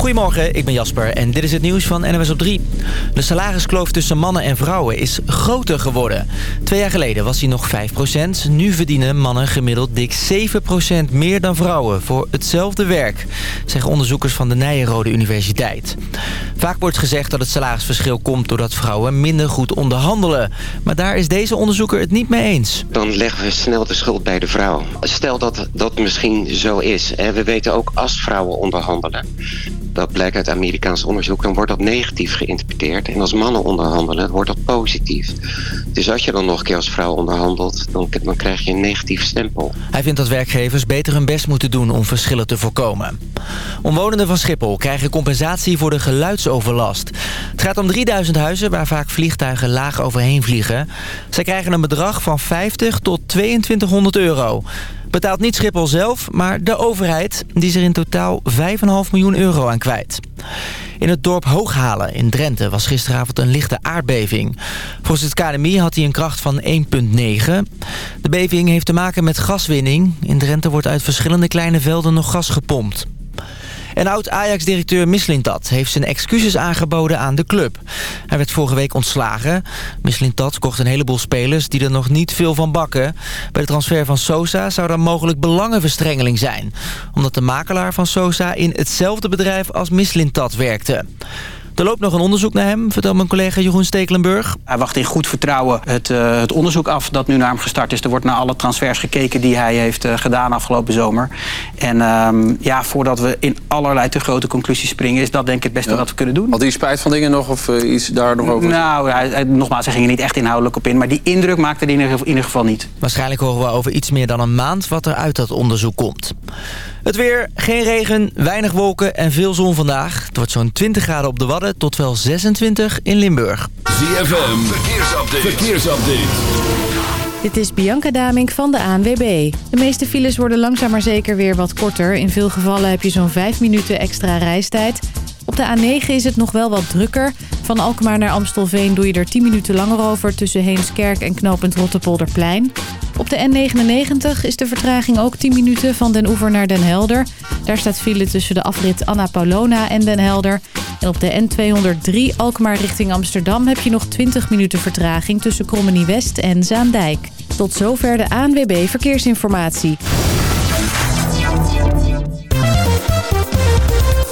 Goedemorgen, ik ben Jasper en dit is het nieuws van NWS op 3. De salariskloof tussen mannen en vrouwen is groter geworden. Twee jaar geleden was hij nog 5%. Nu verdienen mannen gemiddeld dik 7% meer dan vrouwen voor hetzelfde werk. Zeggen onderzoekers van de Nijenrode Universiteit. Vaak wordt gezegd dat het salarisverschil komt doordat vrouwen minder goed onderhandelen. Maar daar is deze onderzoeker het niet mee eens. Dan leggen we snel de schuld bij de vrouw. Stel dat dat misschien zo is. We weten ook als vrouwen onderhandelen dat blijkt uit Amerikaans onderzoek, dan wordt dat negatief geïnterpreteerd. En als mannen onderhandelen, wordt dat positief. Dus als je dan nog een keer als vrouw onderhandelt, dan, krijg je een negatief stempel. Hij vindt dat werkgevers beter hun best moeten doen om verschillen te voorkomen. Omwonenden van Schiphol krijgen compensatie voor de geluidsoverlast. Het gaat om 3000 huizen waar vaak vliegtuigen laag overheen vliegen. Zij krijgen een bedrag van 50 tot 2200 euro. Betaalt niet Schiphol zelf, maar de overheid. Die is er in totaal 5,5 miljoen euro aan kwijt. In het dorp Hooghalen in Drenthe was gisteravond een lichte aardbeving. Volgens het KNMI had hij een kracht van 1,9. De beving heeft te maken met gaswinning. In Drenthe wordt uit verschillende kleine velden nog gas gepompt. En oud-Ajax-directeur Mislintat heeft zijn excuses aangeboden aan de club. Hij werd vorige week ontslagen. Mislintat kocht een heleboel spelers die er nog niet veel van bakken. Bij de transfer van Sosa zou er mogelijk belangenverstrengeling zijn. Omdat de makelaar van Sosa in hetzelfde bedrijf als Mislintat werkte. Er loopt nog een onderzoek naar hem, vertelt mijn collega Jeroen Stekelenburg. Hij wacht in goed vertrouwen het, uh, het onderzoek af dat nu naar hem gestart is. Er wordt naar alle transfers gekeken die hij heeft uh, gedaan afgelopen zomer. En uh, ja, voordat we in allerlei te grote conclusies springen... is dat denk ik het beste ja. wat we kunnen doen. Had hij spijt van dingen nog of uh, iets daar nog over? Nou, hij, hij, nogmaals, hij ging er niet echt inhoudelijk op in. Maar die indruk maakte hij in ieder geval niet. Waarschijnlijk horen we over iets meer dan een maand wat er uit dat onderzoek komt. Het weer, geen regen, weinig wolken en veel zon vandaag. Het wordt zo'n 20 graden op de Wadden tot wel 26 in Limburg. ZFM, verkeersupdate. verkeersupdate. Dit is Bianca Damink van de ANWB. De meeste files worden langzaam maar zeker weer wat korter. In veel gevallen heb je zo'n 5 minuten extra reistijd. Op de A9 is het nog wel wat drukker. Van Alkmaar naar Amstelveen doe je er 10 minuten langer over... tussen Heemskerk en knooppunt Rottepolderplein. Op de N99 is de vertraging ook 10 minuten van Den Oever naar Den Helder. Daar staat file tussen de afrit Anna Paulona en Den Helder. En op de N203 Alkmaar richting Amsterdam heb je nog 20 minuten vertraging... tussen Krommenie West en Zaandijk. Tot zover de ANWB Verkeersinformatie.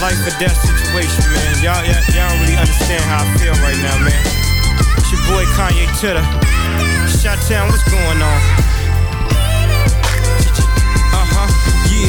Life or death situation, man. Y'all, y'all, y'all don't really understand how I feel right now, man. It's your boy Kanye Titter. Shot Town, what's going on? Uh-huh, yeah,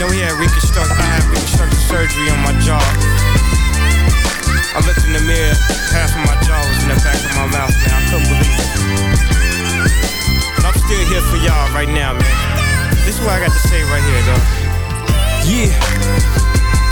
Know, he had reconstruct, I had reconstructive surgery on my jaw. I looked in the mirror, half of my jaw was in the back of my mouth, man. I couldn't believe it. But I'm still here for y'all right now, man. This is what I got to say right here, though. Yeah.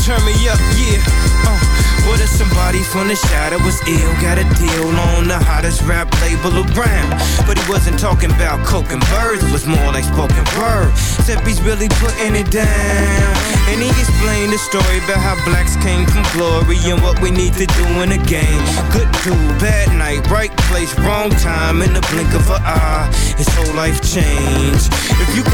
Turn me up, yeah. Uh. What if somebody from the shadow was ill? Got a deal on the hottest rap label around. But he wasn't talking about coke and birds, it was more like spoken word. Except he's really putting it down. And he explained the story about how blacks came from glory and what we need to do in the game. Good dude, bad night, right place, wrong time, in the blink of an eye. His whole life changed. If you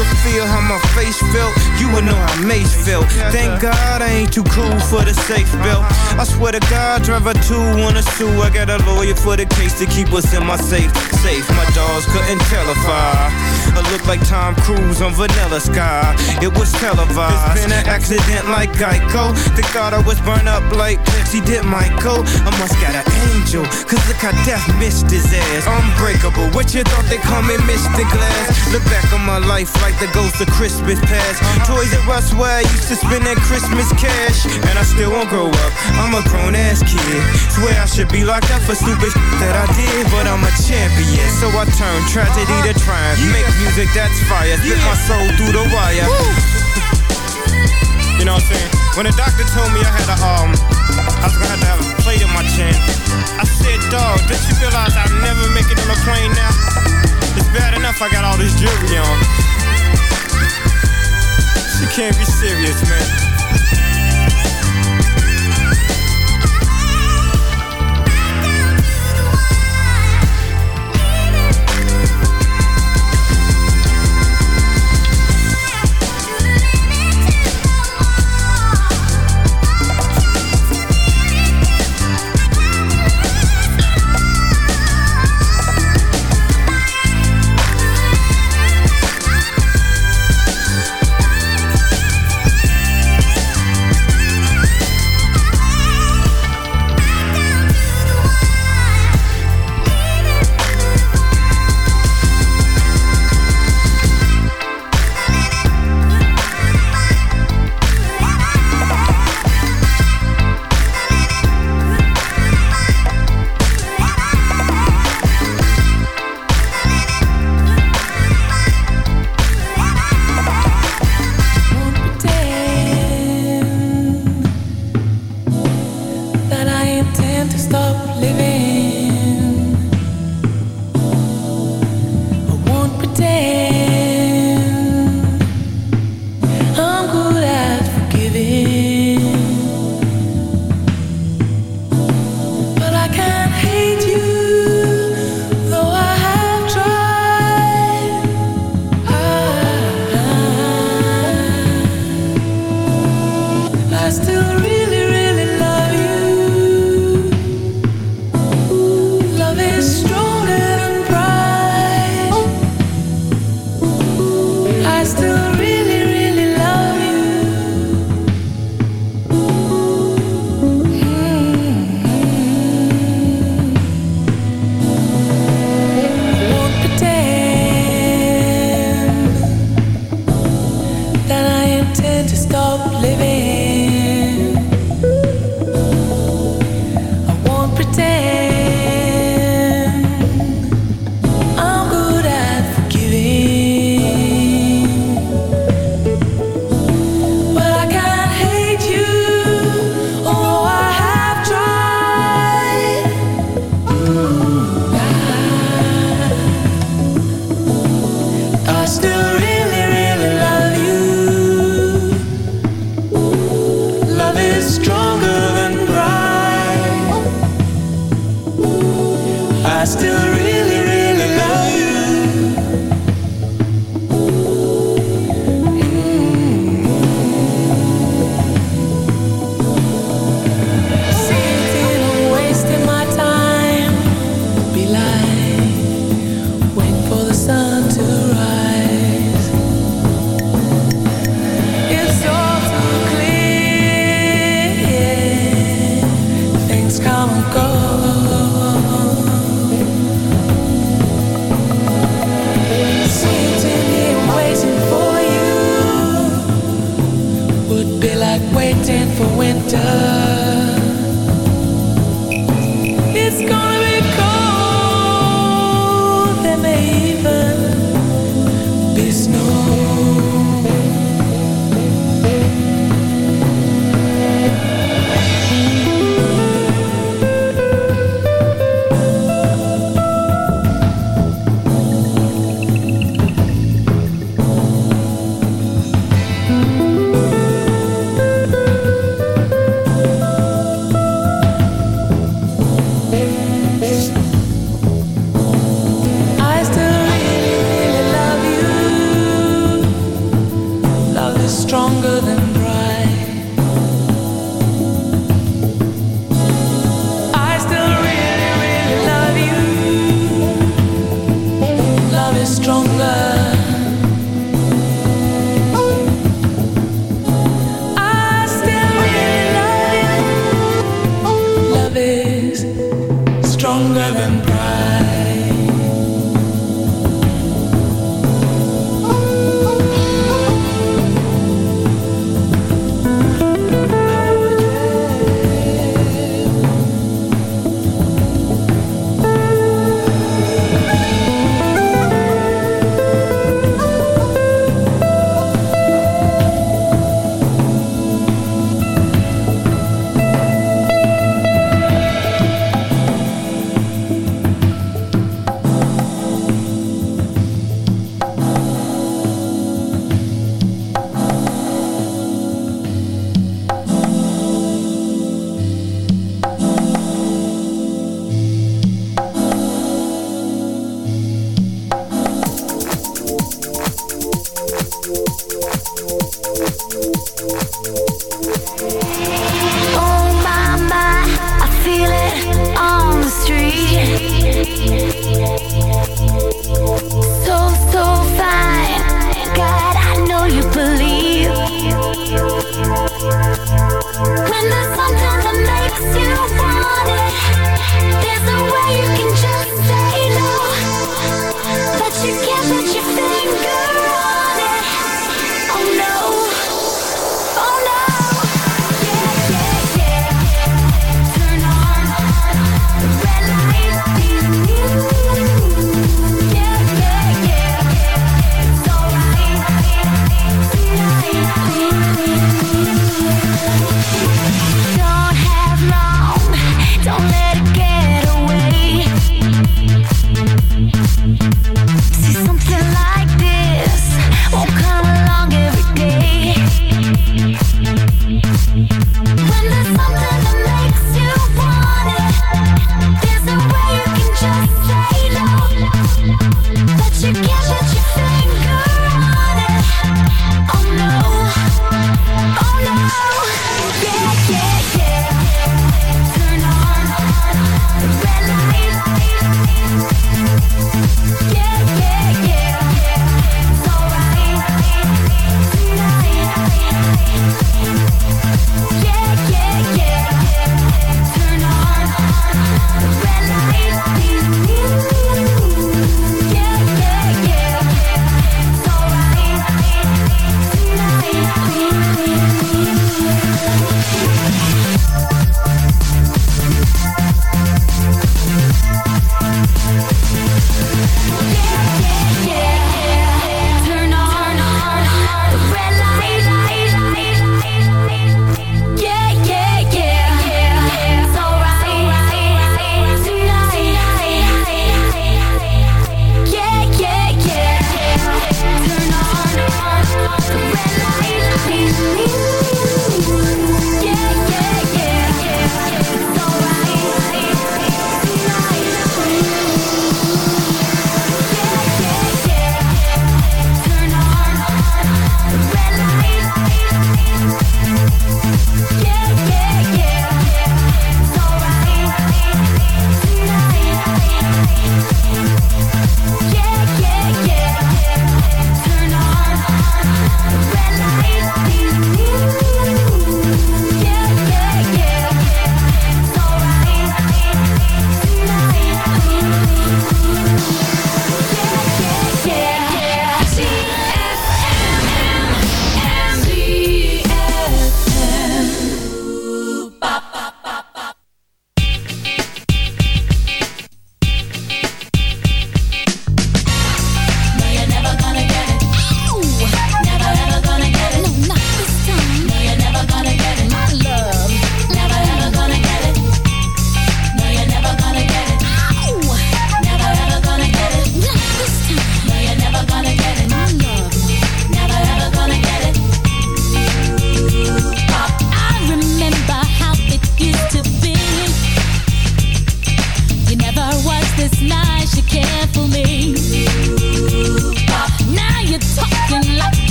felt. Thank God I ain't too cool for the safe belt. I swear to God, forever two wanna sue. I got a lawyer for the case to keep us in my safe. Safe, my dogs couldn't tell if I, I look like Tom Cruise on Vanilla Sky. It was televised. It's been an accident like Geico. They thought I was burned up like Pepsi did Michael. I must got an angel, cause look how death missed his ass. Unbreakable, what you thought they call me Mr. Glass? Look back on my life like the ghost of Christmas past. Toys R Us where I used to spend that Christmas cash. And I still won't grow up, I'm a grown ass kid. Swear I should be locked up for stupid that I did, but I'm a champion. So I turn tragedy to triumph. Make music that's fire, spit my soul through the wire. You know what I'm saying? When the doctor told me I had a, um, I was gonna have to have a plate in my chin, I said, dog, did you realize I'll never make it on a plane now? It's bad enough I got all this jewelry on. She can't be serious, man.